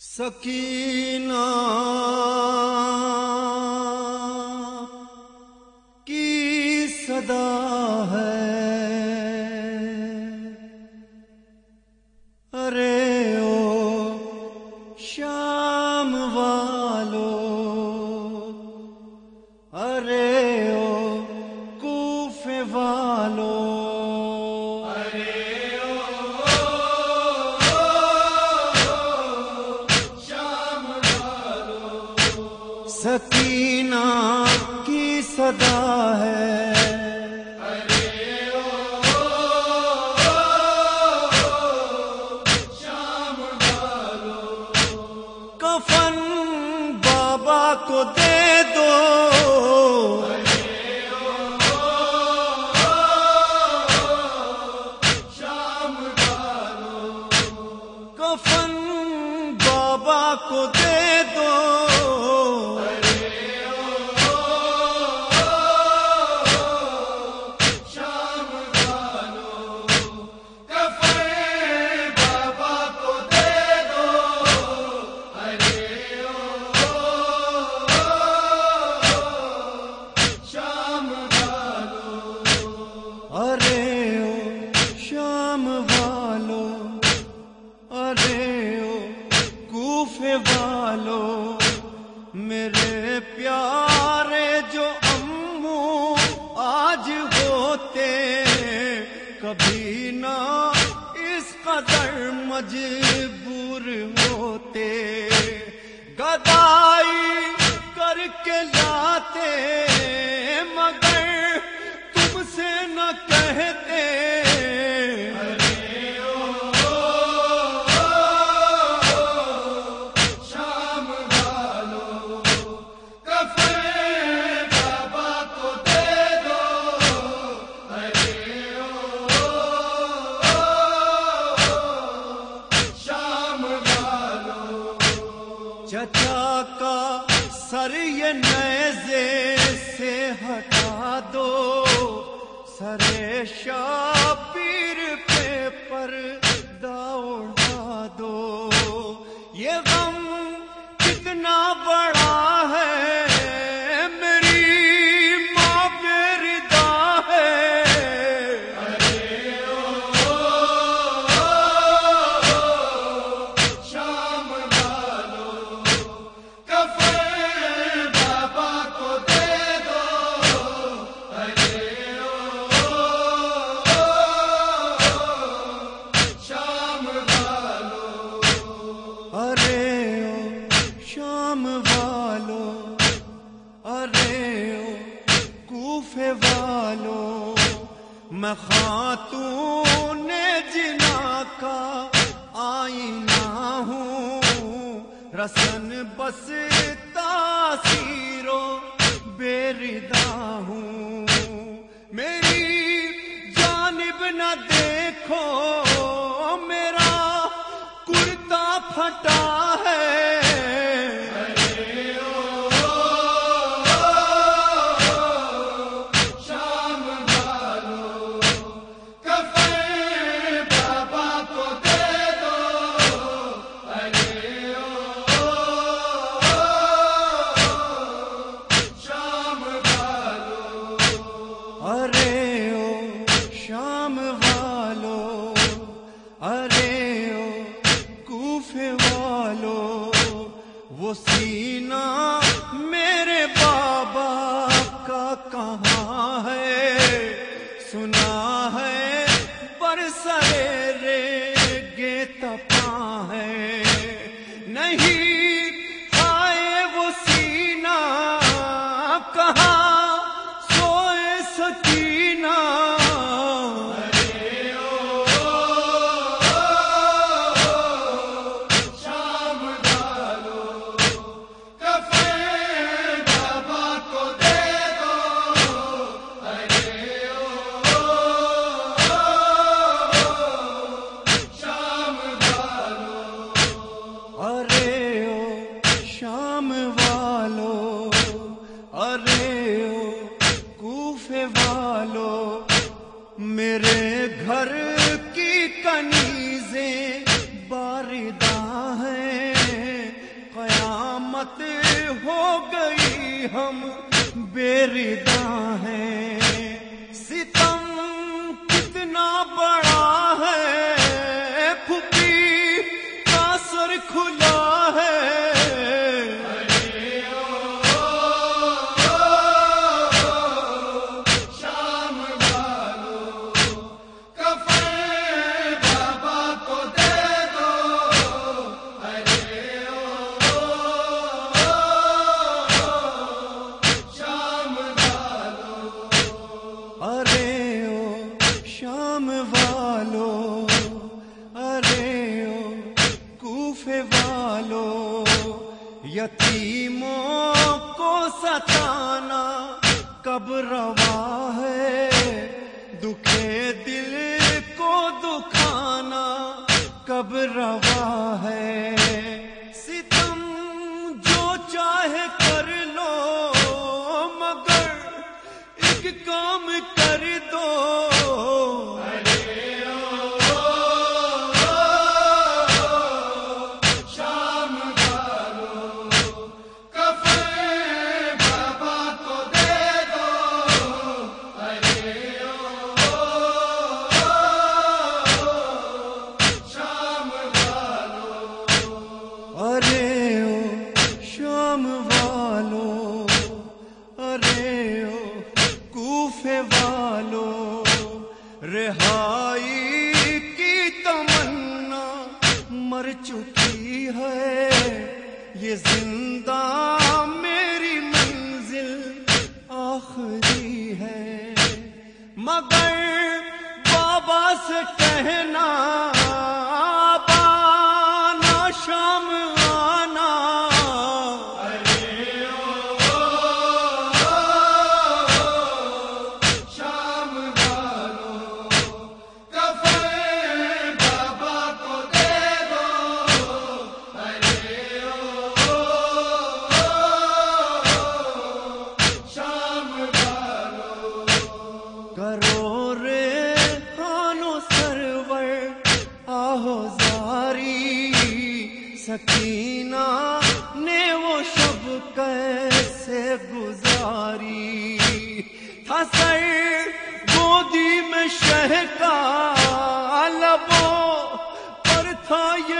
سکینہ کی صدا سکینہ کی صدا ہے۔ کفن بابا کو دے دو۔ کفن بابا کو دے دو۔ والو میرے پیارے جو امو آج ہوتے کبھی نہ اس قدر مجبور ہوتے۔ گدا سر یہ نیزے سے ہٹا دو۔ سر شاپیر پہ پر میں خاتون جنا کا آئینہ ہوں۔ رسن بس تاثیرو بیردا ہوں۔ میری جانب نہ دیکھو، میرا کرتا پھٹا والو میرے گھر کی کنیزیں باردہ ہیں۔ قیامت ہو گئی ہم بیردا ہیں۔ شام والو ارے او کوفے والو یتیموں کو ستانا کب روا ہے دکھے رہائی کی تمنا مر چکی ہے۔ یہ زندہ میری منزل آخری ہے۔ مگر بابا سے کہنا کا لبوں پر تھا یہ